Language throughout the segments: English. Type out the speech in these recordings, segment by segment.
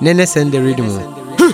Nene send the rhythm. Hmm.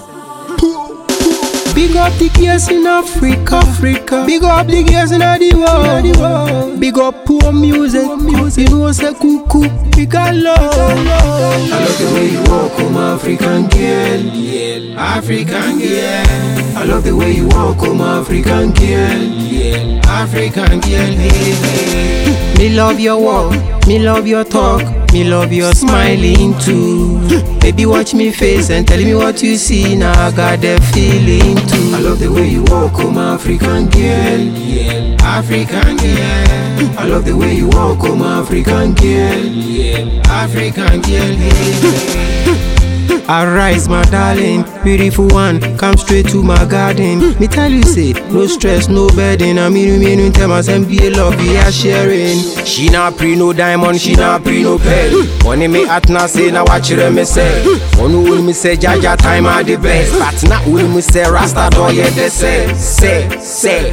Big up the girls in Africa, Africa. Big up the girls in the world, the world. Big up poor music, music. You know say cuckoo, big up love. I love the way you walk, oh my African girl, African girl. I love the way you walk, oh my African girl, African girl. Hey, hey. Me love your walk, me love your talk, me love your smiling too. Baby, watch me face and tell me what you see. Now I got the feeling too. I love the way you walk, oh my African girl, African girl. I love the way you walk, oh my African girl, African girl. Hey. Arise, my darling, beautiful one, come straight to my garden. Me tell you, say, no stress, no burden. I mean, me no tell be a love, we are sharing. She not pre no diamond, she not pre no pearl. Money me at na say, now watch her me say. One will me say, Jah Jah time are the best. But not will me say, Rasta do yeah, they say, say, say.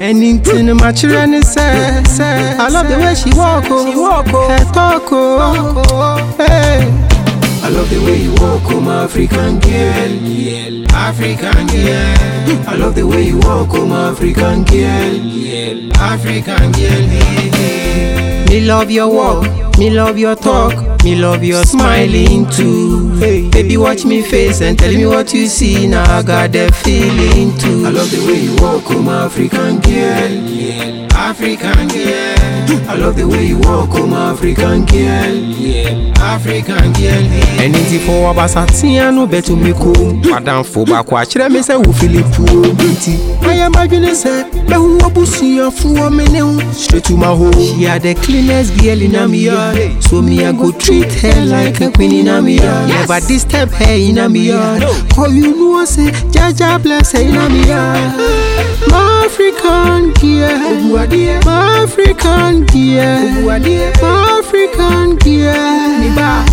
Anything my children say, say. I love the way she walk, oh, she walk, oh, talk, oh, hey. I love the way you walk, oh my African girl, African girl. I love the way you walk, my African girl, African girl. Hey, hey. Me love your walk, me love your talk, me love your smiling too. Hey, baby, watch me face and tell me what you see. Now I got the feeling too. I love the way you walk, oh my African girl, African girl. I love the way you walk, oh my African girl, African girl. Ẹni tí fọwọ́ bá ṣàtìyàn ló bẹ̀ tó mi kó. Padànfò bá kọ àkyerẹ́ mi sẹ́ wò Filipu omi ti. Ayé máa dwene sẹ́, bẹ́ẹ̀ wọ́n bú sùnyàn fún wọn mi ní hun. Straight to my home. She are the cleanest girl in my yard. So me I go treat her like a queen in my yard. Never disturb her in my yard. Cause you know say, Jah Jah bless her in my yard. My African girl, my African girl, my African girl.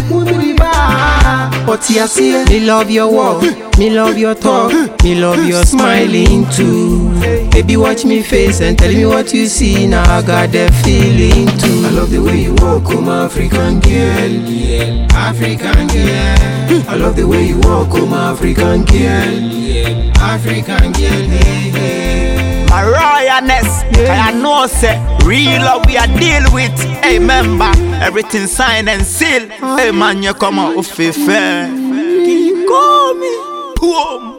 But you see, me love your walk, me love your talk, me love your smiling too. Baby, watch me face and tell me what you see. Now I got the feeling too. African girl, African girl. I love the way you walk, oh my African girl, African girl. Hey. My royalness, I know say real love we are deal with. Hey, member, everything signed and sealed. Hey man, you come out of fair. Call me, poor